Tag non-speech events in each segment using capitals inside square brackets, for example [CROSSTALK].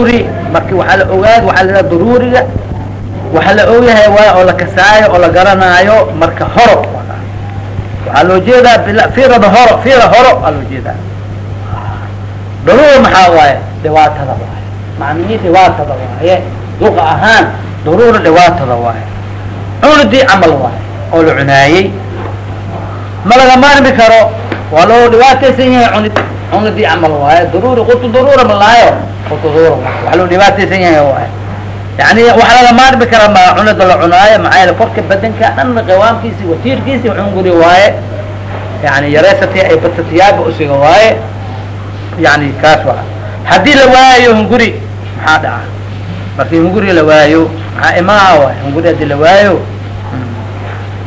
uri marki waxaa la ogaad waxaa la daruuriga. Waxaa la ogyahay waay oo la kasaayo oo la garanaayo marka horo. Waxaa loo jeedaa firada horo fira horo aa loo jeedaa. Daruura maxaa waaye? Dhibaatada waaye. Macnihii dhibaatada waaye. Luqa ahaan daruura dhibaatada waaye. Cunadii camal waaye oo la cunaayey. Ma laga maarmi karo. Waa loo dhibaataysan yahay cunid cunadii camal waaye daruuri qutu daruura ma lahayo qutu daruura wax loo dhibaataysan yahay waaye yani waxa laga maarmi karaa ma cunada la cunaayo maxaa yeele korka badanka dhan qawaamkiisi watiirkiisi cunguri waaye yani yareysati ay batatiyaaba usiga waaye yani kaas waa haddii la waayo hunguri. Maxaa dhaca markii hunguri la waayo maxaa imaa waay hunguri haddii la waayo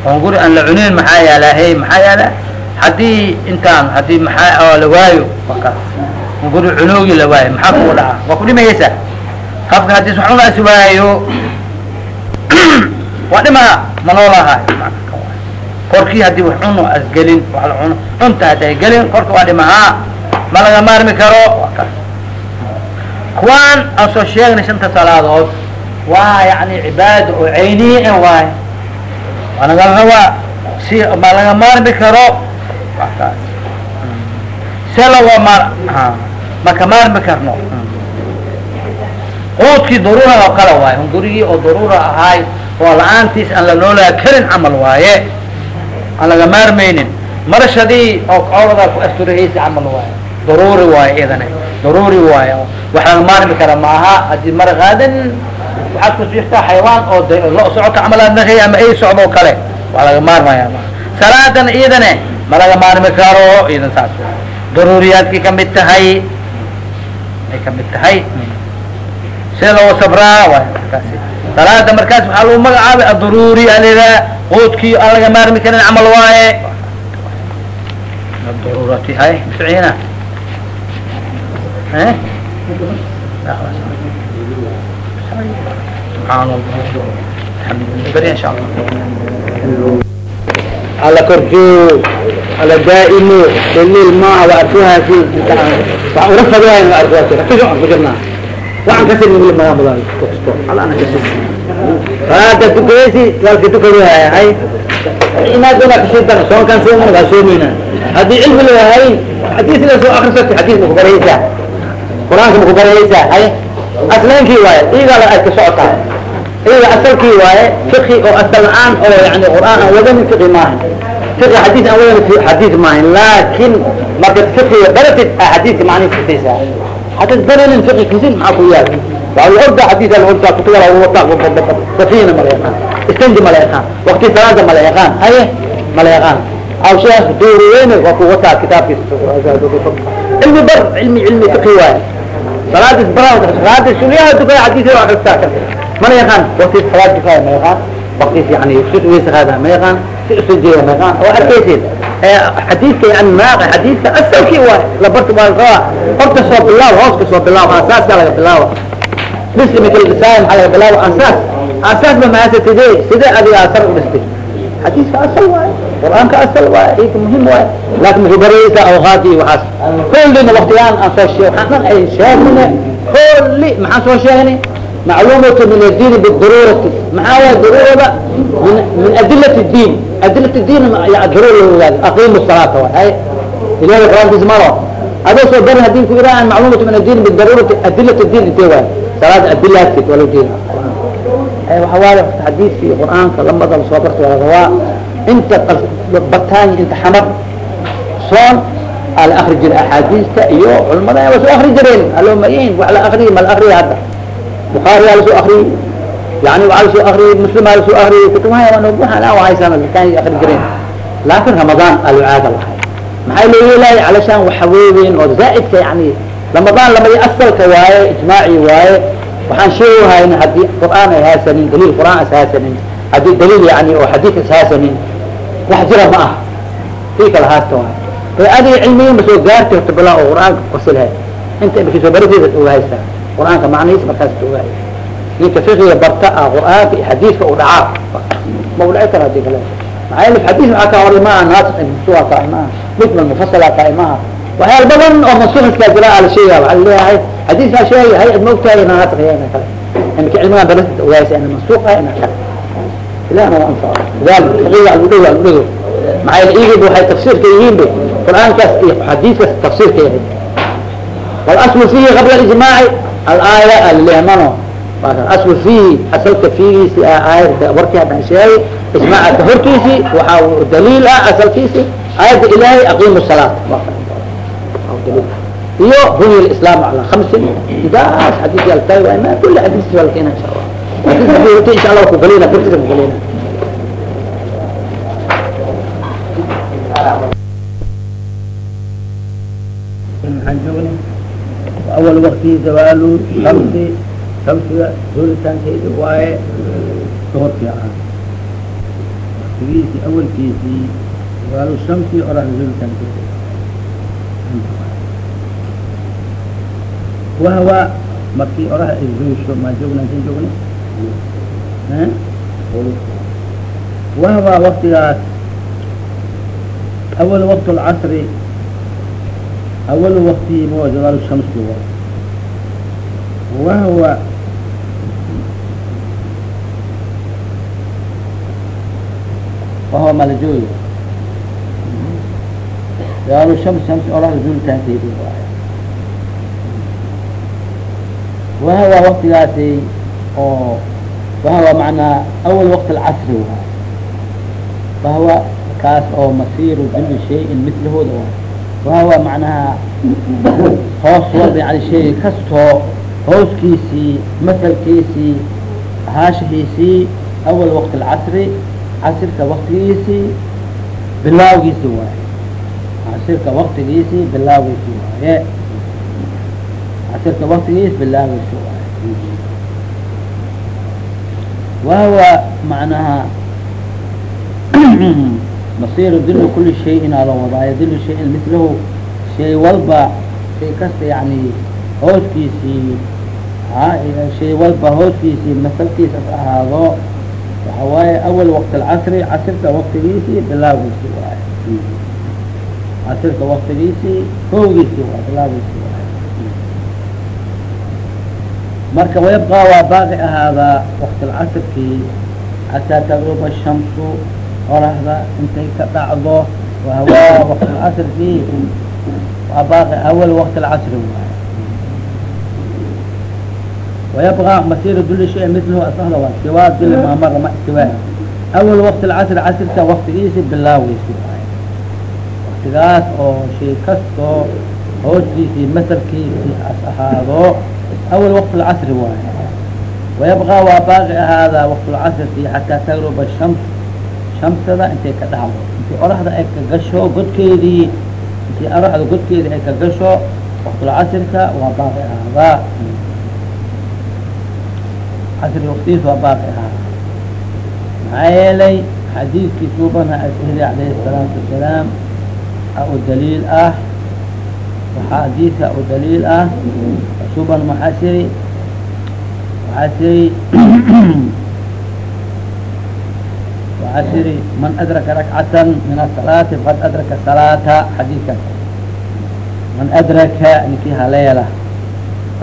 hunguri aan la cunin maxaa yaalahay maxaa yaalla haddii intaan haddii maxaa oo la waayo hunguri cunoogi la waayo maxaa kugu dhaca waa ku dhimayeysaa qafka haddii suxunaas waayo [CLEARS THROAT] waa dhimaa ma noolahayo korkii haddii wax cuno as gelin wa la cuno cunta hadday gelin korka waa dhimahaa ma laga maarmi karo? Kuwaan aan soo sheegnay shanta salaadood. Waa yani cibaada oo cayniye waay waa rabaa si ma laga maarmi karo se laga maar maka maarmi karno. Quudkii daruura oo kale waaye. Hungurigii oo daruura ahaay oo la'aantiis aan la noolaa karin camal waaye. Aan laga maarmaynin. Marashadii oo cawrada ku asturahaysa camal waaye. Daruuri waaye idane daruuri waaye. Wax laga maarmi kara maaha haddii mara qaadan waxaad ku jirtaa xayawaan oo lo socoto camal aad naqay ama ay socdo o kale. Wax laga maarmaya maaha salaadan iidane ma laga maarmi karo idan saas daruuriyaadkay ka mid tahay ay ka mid tahay see loo sabraa waay markaas salaada markaas waxaa lagu magacaabay adruuri alidaa qoodkii aan laga maarmi karin camal waaye daruurati hay misiina subxaan allah beri insha allah alla korjoo على دائمه بالليل ما وأرجوها في ورفضوا هاي الأرجوات ركزوا عن فجرنا وعن كثير من المرام الله على أنا كثير فهذا تكريسي قال كتكروا هاي هاي إما دولا كشيء كان سواء كان سوء من غسومينا هذه علم له هاي حديث له سوء آخر ست حديث مخبريسة قرآن مخبريسة هاي أصلين كي واي إيه قال أيك سعطة إيه أصل كي واي فقه أو أصل الآن أو يعني قرآن أو وزن فقه ماهن sir xadiid aan wada xadiid maahayn laakin markaad fiqiga baratid axaadiidka macnihi kusaysaa haddaad baranin fiqi kasid maxaa ku yaal waa la orda xadiid al orda kutubada wata safiina mala yaqaan istanji mala yaqaan wakti salaada mala yaqaan haye mala yaqaan awshaas dooriyeyne waa ku wataa kitaabkiisa cilmi bar cilmi cilmi fiqi waaye salaadis bara salaadis suliyaha dukada xadiidka waa kastaa mana yaqaan wakti salaad dukada ma yaqaan waktis yani sudweysa qaada ma yaqaan xadiidka yani naaqa xadiidka asalkii waay labarta waa rabaa horta soo bilaab hoos ka soo bilaab aasaaska laga bilaaba bis imika lisaam waxaa laga bilaaba asaas asaas ba maanta sidee sidee adiga asar u dhistay xadiidka asal waay qur'aanka asal waay ciidka muhiim waay laakin muxuu barayeysaa awqaad iyo waxaas kullina waktigaan aan soo she waxaan dhan ay sheegine kulli maxaan soo sheegnay معلومة من الدين بالضرورة معاوى الضرورة من, من أدلة الدين أدلة الدين يعني ضرورة أقيموا الصلاة هاي إلى القرآن في زمره هذا سو درنا الدين كبيرا معلومة من الدين بالضرورة أدلة الدين انتوا صلاة أدلة كت ولا دين أي وحوالي حديث في القرآن فلما ضل صبرت ولا غواء أنت بطاني أنت حمر صون على أخرج الأحاديث تأيو علماء وسو أخرج رين الأميين وعلى أخري ما الأخري هذا bukaari aa la soo akriy yani waaa la soo akriyey muslim aa la soo akriyey kutubaha wahaysaakaan akri jireen. Laakin ramadaan alucaada lahay maxaa loo yeelay? Alashaan waxaweyeen oo zaaidka yani ramadaan lamadi asalka waaye ijmaaci waaye. Waxaan sheegahayna haddii qur'aan ay haasanin daliil qur'aan as haasanin haddii daliil yani oo xadiid as haasanin wax jira ma ah ti kala haasta waay bay adiga cilmigii ma soo gaartay horta balaa oo qur'aanka qosilhay inta imika soo barateeda oga haystaa qur'aanka macnihiisa markaas ogahay ninka fiqiga barta ah qur'aanka iyo xadiidka u dhacaa ma u dhici kara haddii kale. Maxaa yeele xadiis waxaa ka horay maaha naasik suwa tahay maaha mujmal mufasala tahay maaha waxyaal badan oo masuuxiskaa jira ala sheega waaa leeyahay xadiiskaa sheegay hay ad maogtahay inaa taqiya ina kale. Imika cilmigaan darasta ogaaysa ina mansuuqa ina kale. Ilahna waa anfaco gaal faqiga agu dhow agu dhego maxaa yele igiba waxay tafsiirka yihiin be qur'aankaas iyo xadiiskaas tafsiirka yahay walaslu fihi qabla ijmaaci alaaya alilehmano aslu fihi asalka fiigiisi aayada warkii haddaan sheegay ijmaacaka hortiisi waxaa daliil ah asalkiisi aayadda ilaahay aqimu salaat. Iyo buny islaam ala hamsin intaas xadiis altaay waa ma kuli xadiis waa lakena insha allah. Xadiis horta insha allah kugalina darsiga kugalina awal wakti zawaalu shamsi shamsiga doolitaankeedi waaye doorkii ahaa waktigiisii awalkiisii zawaalu shamsi orax doolitaankeedi wahwa markii orax isduusho maan joogna intan joognay wahwa waktigaas awal waqt lcasri أول وقت هو زوال الشمس هو وهو وهو ملجوي زوال الشمس شمس أولا زول تهديد وهو وقت ذاتي وهو معنى أول وقت العصر هو فهو كاس أو مصير كل شيء مثله دوام wahawa macnaha hoos walba yani shay kastoo hooskiisii masalkiisii haashihiisii awal waqti alcasri casirka waktigiisii bilaawgiisi waaye casirka waktigiisii bilaawgiisi waaye casirka waktigiis bilaawgiisi waaye wahawa macnaha masir dil kuli shayin aa la wadaayo dil shayin milahu shay walba shay kasta yani hooskiisii shay walba hooskiisii masalkiis as ahaado waxa waaye awal waqti alcasri casirka waktigiisii bilaawgiisii waaye. Casirka waktigiisii kowgiisii waay bilaawgiisii waaye. Marka wayabqaa waa baaqi ahaadaa waqti alcasrkii xataa tagruba shamsu oraxda intay ka dhacdo wahawaa waqt lcasrkii waa baaqi awal waqti lcasri waay wayabqa masir duli shay milahu asahda waa istiwaa dil maamara ma istiwaa awal waqti lcasri casrka waktigiisi bilaawgiisi waay waktigaas oo shay kastoo hooskiisii masalkiisii as ahaado awal waqti lcasri waay wayabqa waa baaqi ahaadaa waqt lcasrkii xataa tagruba shams shamsada intay ka dhacdo. Intii oraxda ay ka gasho godkeedii. Intii oraxda godkeedii ay ka gasho waqtulcasirka waa baaqi ahaadaa. Casri waktigiis waa baaqi ahaadaa. Maxaa yeelay xadiidkii suubana ashiri alayhi الsalaatu wasalaam a u daliil ah. Waxaa xadiidka u daliil ah suuban maxaa siri? Waxaa siri وعسر من أدرك ركعة من الصلاة فقد أدرك الصلاة حديثا من أدرك نكي هليلة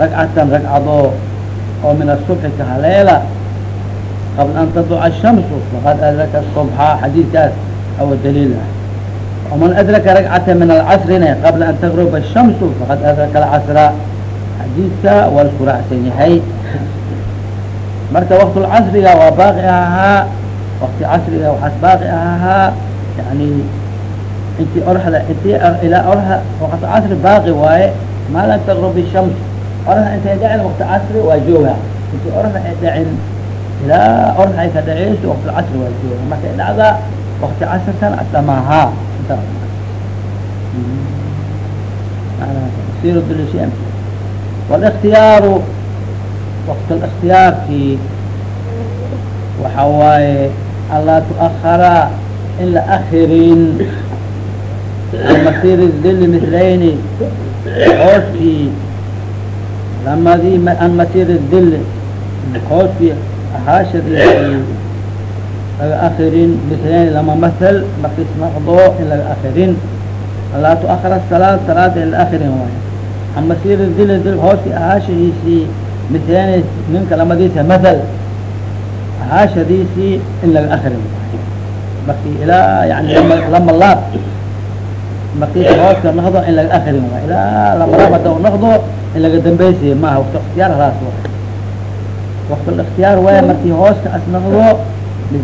ركعة ركعة أو من الصبح كهليلة قبل أن تطلع الشمس فقد أدرك الصبح حديث أو الدليل ومن أدرك ركعة من العصر قبل أن تغرب الشمس فقد أدرك العصر حديث والقراء سنهي مرت وقت العصر وباقيها وقti casriga waxaas baaqi ahaa yani intii oraxda intii ilaa oraxa waqti casri baaqi waaye maa lam taqrub shams oraxda intay dhacin waqti casri waa jooga intii oraxda ay dhacin ilaa orax ay ka dhaceyso waqti casri waa jooga markay dhacdaa waqti casrikan adhamaahaa sir dulshan والاختiyaaru waqt الاktiyaarkii waxa waaye anlaa tuأhara in la akirin masir dil milayni hooskii lamadii an masir dil hooskii haashadiisii laga akirin milayni lama masel markis noqdo in laga akirin laa tuakir asalaad salaada ila akhirin waay ama sir dil dil hooski ahaashahiisii misaani ninka lamadiisa mathal ahaashadiisii in laga akrin marki ilaa yani lama laab markiisa hooska noqdo in laga akrin waay ilaa lama laab hadda u noqdo in laga dambaysiya maaha wakti اktiyaar halaas waay wakti اktiyaar waaya markii hooska as noqdo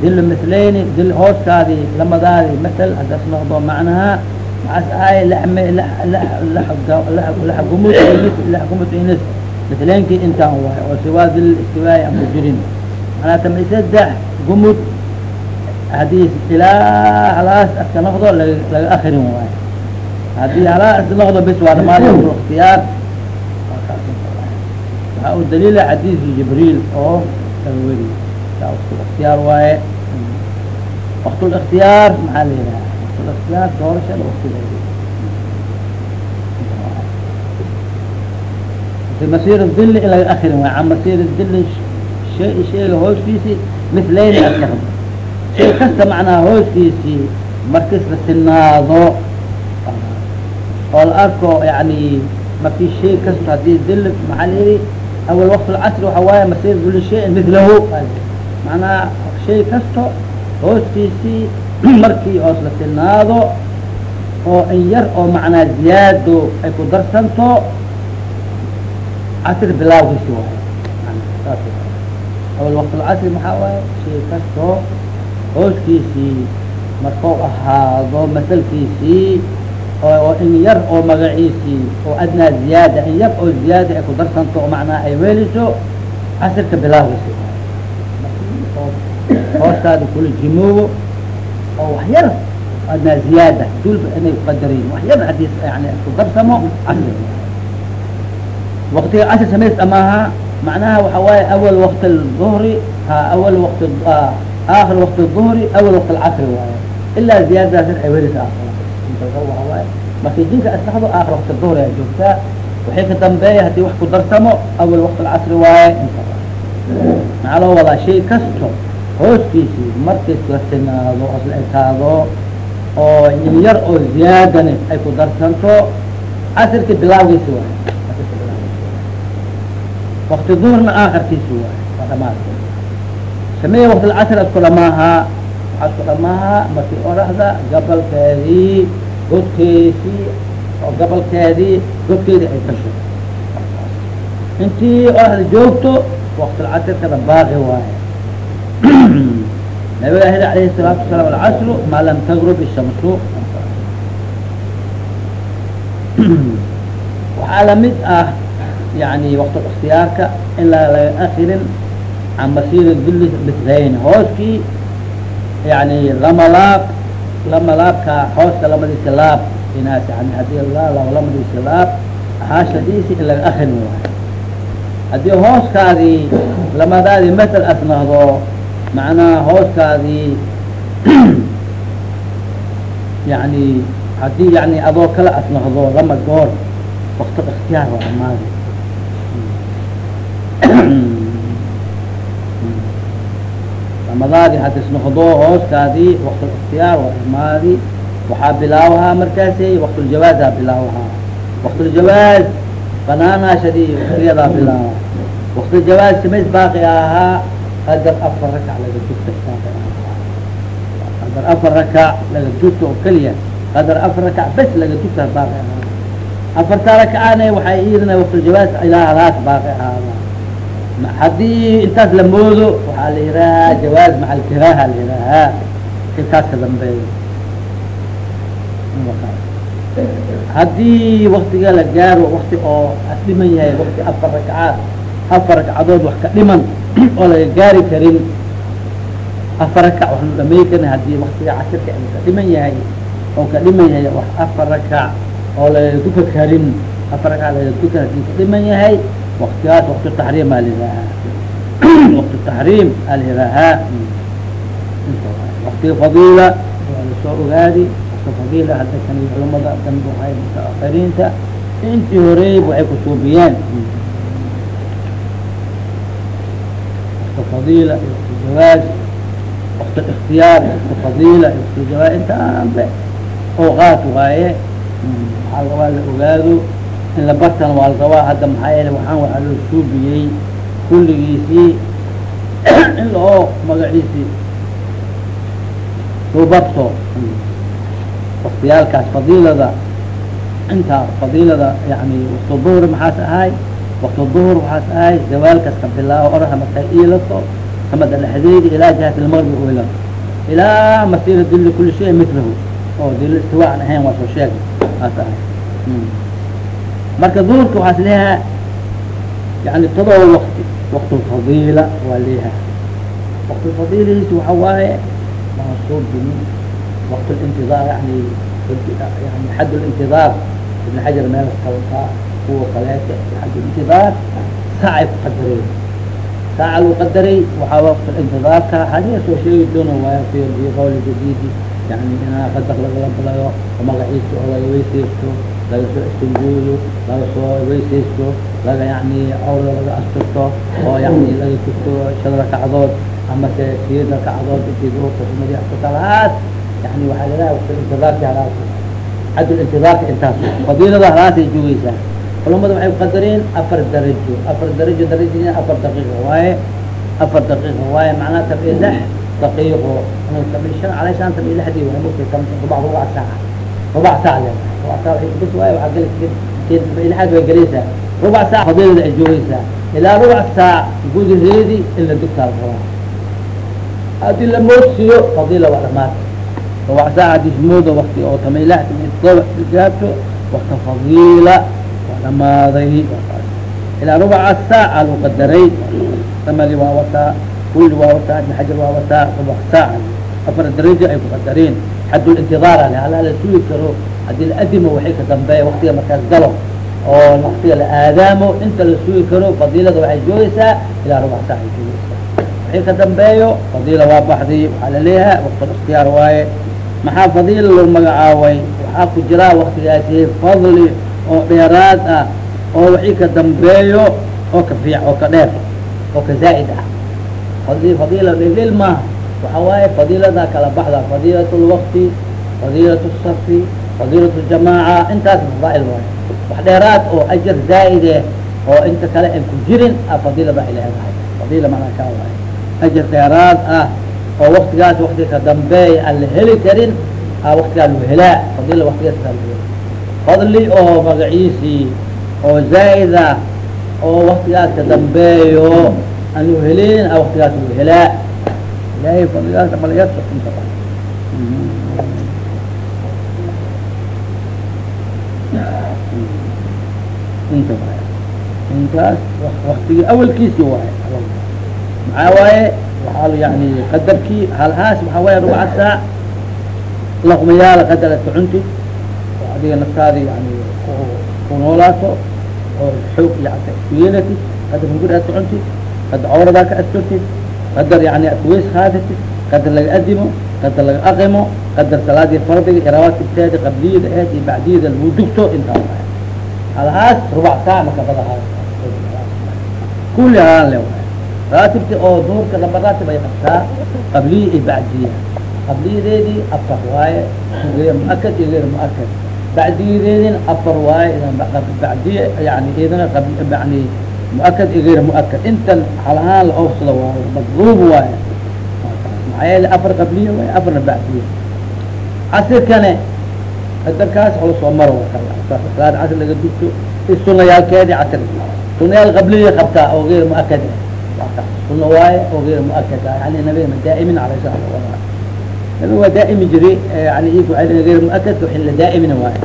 dil milayni dil hooskaadi lamadaadi masel hadas noqdo macnaha lame gumud gumud inis mislaynki intaan waay oo siwaa dil istiwaay aan ku jirin alaa tamri saddex gumud haddii ilaa halaas aska noqdo laga akrin waayo haddii halaa noqdo bis waa dhamaada waxaa u daliila xadiisu jibriil oo aweli ikhtiyaar waaye waktul maxaa la yidhaha waktul doorashada waktigeeda masir dili in laga akrin waay an masir dili shay shayga hooskiisi milayni asnaqdo shay kasta macnaha hooskiisii markis la sinaado oo la arko yani markii shay kasta haddii dili maxaa la yihi awal waqt lcasri waxa waaye masir kuli shayin milahu macnaha shay kasto hooskiisii markii oos la sinaado oo in yar oo macnaa ziyaado ay ku darsanto casr bilaawgiisi waay awal waqt lcasri maxaa waaye shay kasto hooskiisii markau ahaado masalkiisii oo in yar oo magaciisii oo adnaa ziyaada in yar oo ziyaada ay ku darsanto oo macnaa ay weeliso casrka bilaawgiisi hoostaada kula jimoobo oo wax yar adnaa ziyaada dulba inay kuqadariin wax yar haddii yani isku darsamo casri waktiga casr samays amaaha macnaha waxa waaye awal waqt الظhri ha awal waqt aakir waqt الظhri awal waqt اlcasri waaye ilaa ziyaadadaas ay welisa waaye markii jinka asnaxdo aakir waqt الظhri ay joogtaa waxay ka dambeeya hadii wax ku darsamo awal waqt اlcasri waaye maxaa loo wadaa shay kasto hooskiisii markis la sinaado os la ekaado oo in yar oo ziyaadani ay ku darsanto casrki bilaawgiisi waaye wakti duhrna aakarkiisi waay waa dhamaad sameeye dhamaaha waxaa isku dhamaaha markii oraxda gabalkeedii godkeesii oo gabalkeedii godkeedii ay gasho intii oraxda joogto wakti lcasrkana baaqi waaye nabiga heli alayhi الsalaatu wasalaam alcasru maa lam tagrub ishamsu waxaa la mid ah yani waqt اktiyaarka in laga akirin can masir dili mislayn hooskii yani lama laab lama laabka hooska lamadiisa laab inaas yani haddii lalaabo lamadiisa laab ahaashadiisi in laga akrin waayo haddii hooskaadii lamadaadii masel as nahdo macnaha hooskaadii yani haddii yani adoo kale as nahdo lama goor wakti اktiyaar waa dhamaadi [COUGHS] ramadaadi had isnoqdo hoostaadi wakt اktiyaar waa dhamaadi waxaa bilaawahaa markaasi waktuljawaaza bilaawahaa. Waktuljawaaz banaanaashadi waktiyadaa bilaawa. Waktuljawaaz samays baaqi ahaa qadar afar rakac laga jugta qadar afar rakac laga jugta oo keliya qadar afar rakac bes laga jugta baaqi ahaa afarta rakacana waxay iidina waktljawaaz ilaa halaas baaqi ahaada haddii intaas la moodo waxaa la yidhahaa jawaaz maca alkiraaha la yidhaahaa intaas ka dambeeyo haddii waktiga la gaaro wakti oo dhiman yahay wakti afar ragcaad afar ragcadood wax ka dhiman [CLEARS THROAT] oo laga gaari karin afar rakac waxnu dhamay karin haddii waktiga casirka ay ka dhiman yahay oo ka dhiman yahay wax afar rakac oo laga duka karin afar rakac laga duka haddii ka dhiman yahay waktigaas wakti taxriim aa layidhaahaa wakti taxriim aa layidhaahaa waktiga fadiila waa la soo ogaadi wakti fadiila hadda kan culamada dambe waxay mutaakiriinta intii horeey waxay kusuubiyeen wakti fadiila iyo wakti jawaaz wakti اktiyaar wakti fadiila iyo wakti jawaaz intaanbe awqaat waaye waxaa la rabaa la ogaado in la bartana waa la rabaa hadda maxaa yeele waxaan waxaa loo suubiyey kulligiisii [CLEARS THROAT] in lao magaciisii barto waktiyaalkaas fadiilada intaa fadiilada yani waktu duhri maxaas ahay waktu duhur waxaas ahay zawaalkaas ka oraha markay iilato samada dhexdeedi ilaa jihat lmaqrib oilato ilaa. Masira dili kuli shay mitlahu. Oo dil istiwa aan ahayn waa soo sheegay. Aas ahay marka duhurka waxaas leeyaha yani todoba wakti waktu fadiila waa leeyaha waktu fadiilihiis waxa waaye maa soo binin waqt lintidaar yani yani xad lintidaar ibn xajar meel kalkaa kuwa kaleeta xad lintidaar saacay ku qadareen saaca lagu qadaray waxaa waqt intidaarka hadiya soo sheegi doona waaya fi qawli jadidi yani inaa qadar lagala balayo oo magaciisa oo laga weysaysto laga soo istinjooyo laga soo weysaysto laga yani awra laga asturto oo yani laga tusto shan rakacdood ama se siyeed rakacdood intii duhurka sunadii asturtalahaas yani waxaa ladaha waqt intidaarki halaas xad intidaarka intaas fadiilada halaasay joogeysaa culamada waxay kuqadareen afar darajo afar darajo darajadina afar daqiiqa waaye afar daqiiqa waaye macnaha tabi lix daqiiqo tabi shan calay shan tabi lixdii waay mugtay kam rubac saaca rubac saac leedahay saac lixaad way gelaysaa rubac saac fadiilada ay joogeysaa ilaa rubac saac gudaheedi in la dugtaa rabaa haddii la moodsiiyo fadiila waa dhamaata rubac saac haddii moodo wakti oo tabi lix tabi todoba gaabto wakta fadiila dhamaaday ilaa rubaca saaca lagu qadaray samali waa wataa kulli waa wataa ibn xajar waa wataa rubac saaca afar darajo ay ku qadareen xadlintidaar ale alaa la sugi karo haddii la adimo waxay ka dambeeya waktiga markaas galo oo waktiga la aadaamo inta la sugi karo fadiilada waxay joogeysaa ilaa rubac ay joogeysaa waxay ka dambeeyo fadiila waa baxday waxaa la leeyahay waqtul ikhtiyaar waaye. Maxaa fadiila loo magacaabay? Waxaa ku jiraa waktigaasi fadli oo dheeraad ah oo wixii ka dambeeyo oo ka fiic oo ka dheer oo ka zaa'id ah. Fadi fadiila dhildhil maaha waxa waaye fadiilada kala baxda fadiilat lwaqti fadiilat safi fadiilat ljamaaca intaas fadaa'il waaye wax dheeraad oo ajar zaa'ide oo inta kale an ku jirin a fadiilada ay leedahay fadiila manaa kaa waaye ajar dheeraad ah oo waktigaas waktiga ka dambeeya aan la heli karin a waktigaa lagu helaa. Fadiila waktigaas kaa lagu hela fadli oo magaciisii oo zaa'id ah oo waktigaas ka dambeeyo aan u helin a waktigaas lagu helaa. Ilahay fadligaas malayasa inta waay intaas waktigii awalkiisi waay maxaa waaye waxaa yani qadarkii halhaas waxaa waaye rubaca saac laqmayaala qadar aad ka cunti oo adiga naftaadi yani ku noolaato oo xoog kuyeelati qadar hunguri aad ka cunti qadar cawradaa ka asturtid qadar yani aad kuweys qaadatid qadar laga adimo qadar laga aqimo qadar salaadii fardiga iyo rawaatibteeda qabliyada aheed iyo bacdiyada lagu dugto intaa halhaas rubac saac maka badaha kulli halaan le raatibti oo duhurka laba raatib ay qabtaa qabliya iyo bacdiya. Qabliyadeedii afar waaye muakad iyo geyr muakad bacdiyadeedin afar waaye bacdiya yani idana yani muakad iyo geyr muakad intan halahaan la oofsado waaye madluub waaye. Maxaa yeele afar qabliya waaye afarna bacdiya. Casirkane qadarkaas hola soo maro salaad casr laga dugto sunayaalkeedi casr sunayaal qabliya qabtaa oo geyr muakad suna waaye oo geyr muakad ah. Yani nabigana daa'imin sala nabiga waa daa'imi jiri yani ik waay geyr muakadka wixii la daa'imina waaye.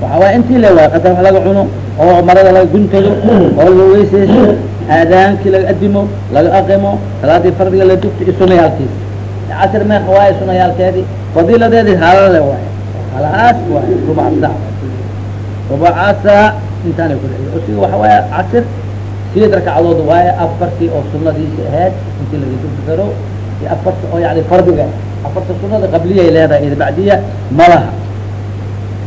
Waxa waaye intii le waaye qadar wax laga cuno oo marada laga guntado oo laga weysaysto aadaankii laga adimo laga aqimo salaadii fardiga la dugto iyo sunayaalkiisa casr waaye sunayaalkeedi fadiiladeedi halale waaye halahaas waaye rubac saac rubaca saac intaanay ku dhexyo usiga waxa waaye casr sideed rakcadood waaye afartii oo sunadiisi ahayd intii laga dugti karo iyo afarta oo yani fardiga afarta sunada qabliyay leedahay ida bacdiya malaha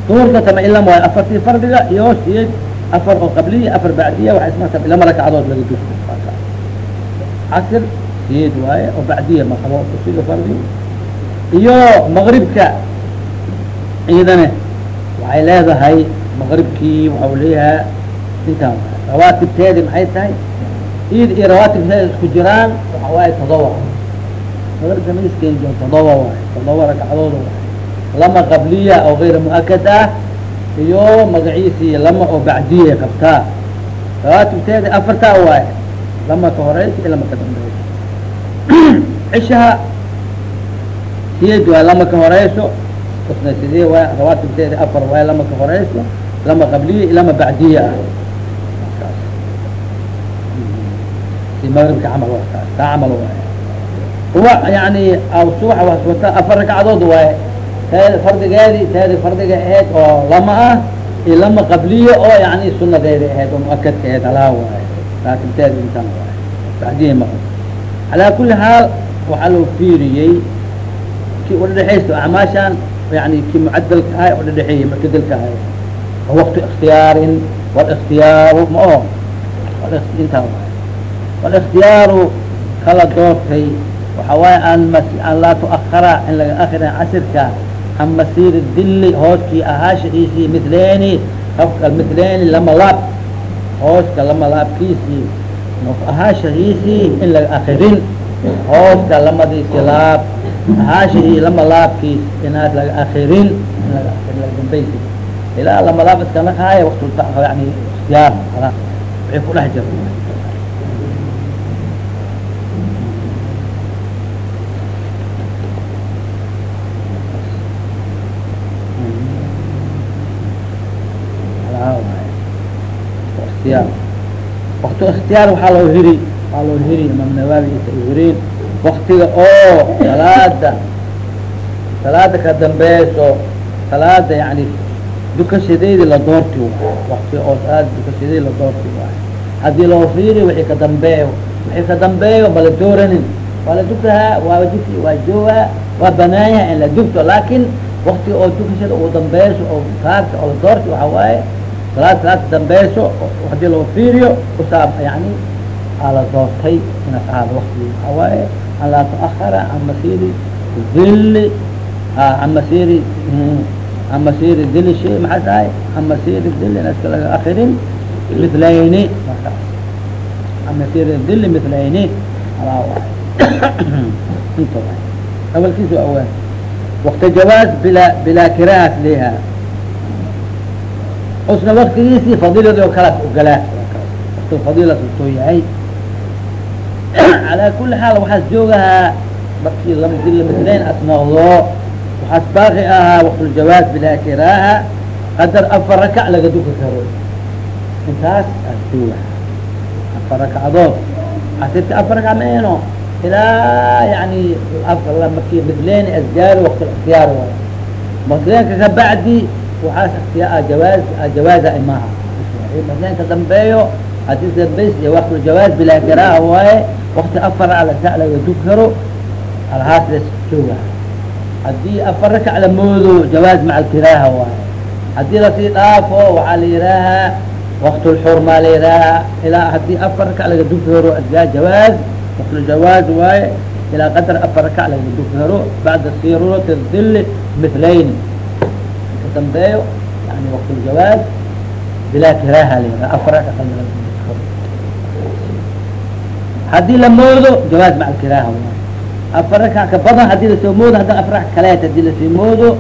duhurka tama ilam waaye afartii fardiga iyo sideed afar oo qabliya afar bacdiya waxa ismarka lama rakcadood laga dugto casr sideed waaye oo bacdiya maqabo usiga fardi iyo maqribka ciidane waxay leedahay maqribkii waxau leeyahay intaan rawaatibteedi maxay tahay? Id iyo rawaatibteeda isku jiraan waxa waaye todoba maqribka miskeen jo todoba waay todoba ragcadooda waay lama qabliya oo gayra muakad ah iyo magaciisii lama oo bacdiya ay qabtaa. Rawaatibteeda afartaa waaye lama ka horeysa iyo lama ka dambeysa [CLEARS THROAT] cishaha siyeed waay lama ka horeyso usna sidee waay rawaatibteeda afar waay lama ka horeyso lama qabliya lama bacdiya ah si maqribka camal waa kaas taa camal waay huwa yani subax wata afar ragcadood waaye teeda fardigeedi teedi fardiga ahayd oo lama ah iyo lama qabliya oo yani sunadeedi ahayd oo muakadka ahayd alaa waaye raatibteeda intaan waaye bacdiya maqrib calaa kuli xaal waxaa loo udhadhexaysto acmaashaan yani kii mucadalka ahay oo dhadhexeeyey muctadalka ahay waqti ikhtiyaarin wاlاkhtiyaaru ma oho intaa waay wاlاkhtiyaaru kala doortay waxa waaye an an laa tuakara in laga akira casirka can masiir dili hooskii ahaashiisii mileeni afka mileeni lama laab hooska lama laabkiisii ahaashihiisii in laga akirin hooska lamadiisi laab ahaashihii lama laabkiis inaad laga akirin in laga akirin laga dambaysi ilaa lama laab iskana kaaya waktu yani ikhtiyaar waxay ku dhex jira اktiyaar waktu اktiyaar waxaa loo hiri waxaa loo hiri imaam nawawi isa hirin waktiga oo salaada salaada ka dambeyso salaada yani dukashadeedi la doorti wakti oo salaada dukashadeedi la doorti waay haddii loo fiiri wixii ka dambeeyo wixii ka dambeeyo mala dooranin waa la dukahaa waa wajibki waa joogaa waa banaanyaha in la dugto laakin wakti oo dukashada ugu dambeyso oo saarta oo la doorti waxa waaye salaad salaada dambeyso haddii loo fiiriyo usaab yani aa doortay inaas ahaado waktigi waxa waaye an laa tuakara can masiri dili can masiri can masiri dili shay maxaa tahay can masiri dili inaska laga akirin milayni markaas can masiri dili milayni alaa inta awalkiisu awaan wakti jawaaz bila bilaa kiraas leha usna waktigiisii fadiiladi oo kalaas ogalaa wakti fadiilas soo yahay [COUGHS] calaa kuli xaal waxaas joogahaa markii lama dil mislayn as noqdo. Waxaas baaqi ahaa waktuljawaaz bilaa kiraaha. Qadar afar rakac laga duka karo. Intaas as joogaha afar rakacdood asirta afar rakac maeno ilaa yani markii mislayn asgaari wakt ikhtiyaar waay mislaynka kabacdi waxaas jawaaz jawaaza imaha mislaynka dambeeyo haddii dambeys iyo waktuljawaaz bilaa kiraaha waaye wakti afar rakac laga dug karo alhaas las jooga haddii afar rakac la moodo jawaaz maca alkiraaha waaye haddii la sii dhaafo waxaa la yihaahaa waktulxurmaa la yihaahaa ilaa haddii afar rakac laga dug karo asgaa jawaaz waktuljawaaz waaye ilaa qadar afar rakac laga dug karo bacda sirurati dili milayn ka dambeeyo yani waktuljawaaz bilaa kiraaha la yihaaha afar rakac haddii la moodo jawaaz maca alkiraaha waay. Afar rakac ka badan haddii la soo moodo haddana afar kaleet haddii la soo moodo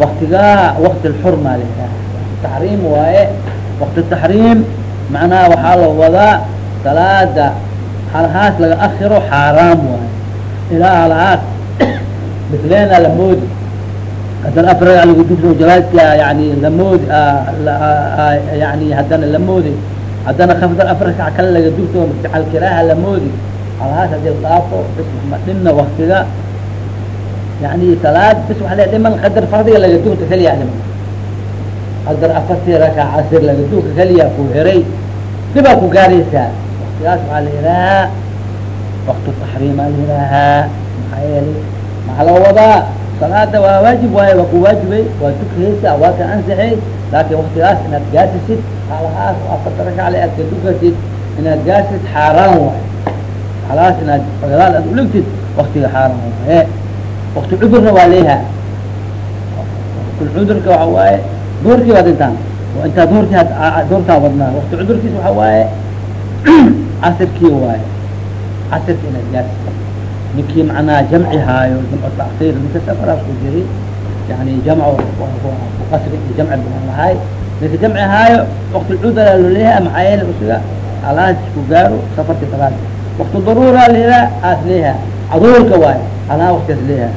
waktigaa wakti lxurmaa la yihaaha taxriim waaye wakti taxriim macnaha waxaa la wadaa salaada halhaas laga akiro xaaraam waaye. Ilaa halhaas misleena [COUGHS] la moodi. Haddana afar lagu dugso jawaazka yani lamoodi yani haddana la moodi haddana kafdar afar rakac kale laga dugto macal kiraaha la moodi? Halhaas haddii la dhaafo bis ma waktiga yani salaad bis waa la dhiman qadar fardiga laga dugto keliya dhiman. Qadar afartii rakac casir laga dugto keliya ku heray. Dibaa ku gaaraysaa. Waktigaas waxaa la yihaahaa waktu taxriimaa la yihaahaa maxaa yeelay maxaa loo wadaa? Salaada waa waajib waaye waa ku waajibay waa dukaysa waa ka ansixay laakin waktigaas inaad gaasisid halahaas afarta rakacle aad ka dukasid inaad gaasisid xaaraan waaye halahaas inaad gadaal aad uligtid waktiga xaaraan waaye wakti cudurna waa leeyaha cudurka waxa waaye duhurkii waad intaan intaa duhurkii duhurtaa wadnaa wakti cudurkiis waxa waaye casirkii waaye casirka inaad gaarsi ninkii macnaha jamci haayo jamcu taksir ninka safaraas ku jiri yani jamc qasri jamci badan lahay ninka jamci haayo wakti cudura loleeyahay maxaa yeele usiga alaas ku gaaro safarki salaad wakti daruura leeyaha aas leeyaha caduurka waaye alaa waktias leeyaha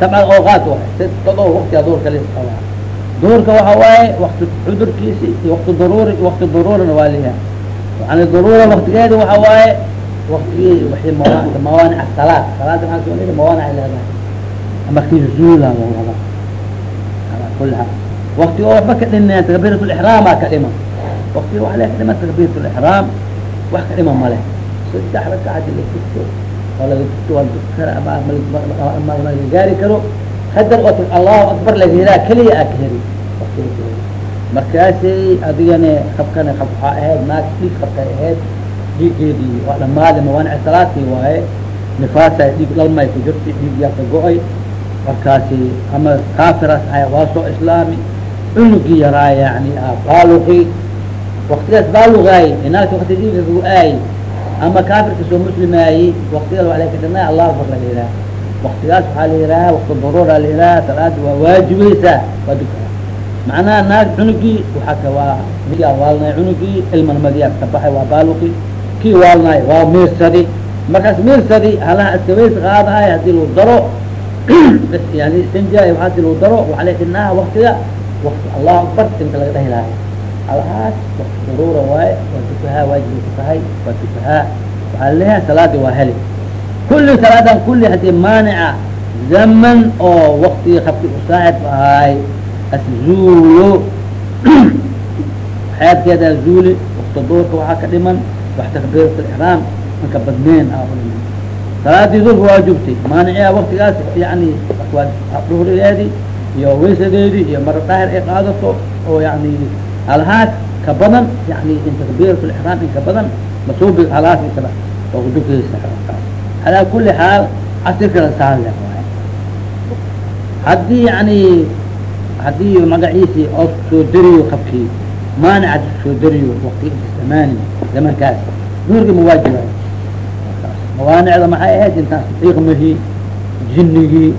sabca awqaat waay si todo waktiga duurka le duurka waxa waaye wakti cudurkiisi iyo wakti daruuri wakti daruurina waa leeyahay yani daruura waktigeedi waxa waaye waktigii mawa mawaanic salaad salaada maxaa soo leedahay mawaanic ay leedahay ama kii zuula la wada ala kulli xaal wakti oo waxba ka dhiman takbiirat lixraama ka dhiman wakti wax le ka dhiman takbiirat lixraam wax ka dhiman male saddex rakacadi la tusto oo laga tusto waa tuki kara ama ma laga gaari karo. Hadar oo allahu akbar laga helaa keliya aa ka heli. Markaasay adigane kabkane kab waxaa ahayd naag dhiig kabkay ahayd dhiigeedii waa dhamaada mawaanic salaadkii waaye. Nifaasa dhiig lalmay ku jirta dhiig yaa ka go'ay markaasi ama kaafiraas aya waa soo islaami cunugii yaraa yani baaluqi waktigaas baalugaay inaagta wakti dhiiga go'aay ama kaafirka soo muslimaayey waktigaas waa laka dhanaa allah akbar laga yihaaha waktigaas waxaa la yihaaha wakti daruura la yihaaha salaada waa waajibaysaa waa dukaa macnaha naag cunugii waaa ka waa ninkii waalnay cunugii ilmanmadiyaa ka baxay waa baaluqi kii waalnaay waa miirsadi. Markaas miirsadi halaha iskaways qaadahay haddii lagu daro yani sinja waa haddii lagu daro dhinaaha waktiga wakti allahu akbar inta laga dhahi lahay halahaas wakti daruura waaye waa tukahaa waajibay ku waa tukahaa waxaa la leeyahay salaadii waa heli. Kulli salaadan kulli haddii maanica zaman oo waktigii kabki usaaxib ahay aszuulo [CLEARS THROAT] xeebkeeda zuuli wakti duurka waxaa ka dhiman wax takbiirat ixraam anka badneen dhiman salaadii duurka waa jugtay maaniciya waktigaas yani duhrigeedi iyo weysadeedii iyo mara daahir ay qaadato oo yani halahaas ka badan yani in takbiirat ixraam in ka badan masuubi halahaas isaba oo kudugtaysa alaa kuli xaal casirkala saale waay haddii yani haddii magaciisii oo soo dariyo qabkii maanica soo dariyo wakti zamaani zamankaas duurkii mawaajiba mawaanicda maxay ahayd intaas iqmihii jinnigii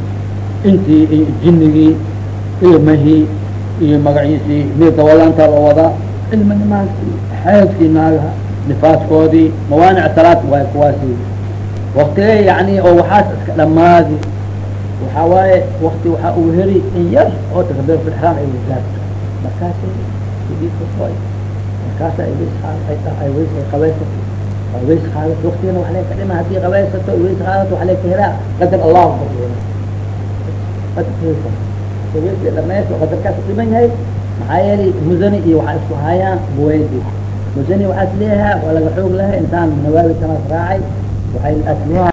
intii jinnigii ilmihii iyo magaciisii dawalaanta loo wadaa nimaanki xeedkii naagaha nifaaskoodii mawaanic salaad waay kuwaasi waktige yani oo waxaas iska dhamaadi waxaa waaye wakti waxaa uu heli in yar oo takbiir fi ixraam ay markaasay idiisoy markaasa ay weys ay weys ay qabaysato ay weys qaadato waktigana wax lee ka dhima haddii qabaysato ay weys qaadato wax lee ka helaa qadar allahu qadarka dhamaysto qadarkaas dhiman yahay maxaa yeelay musani iyo waxaa isku hayaan buweydi musani waxaas leeyahaa waa laga xoog lahay intaan nawaawi kanaas raacay waxay as leeyaha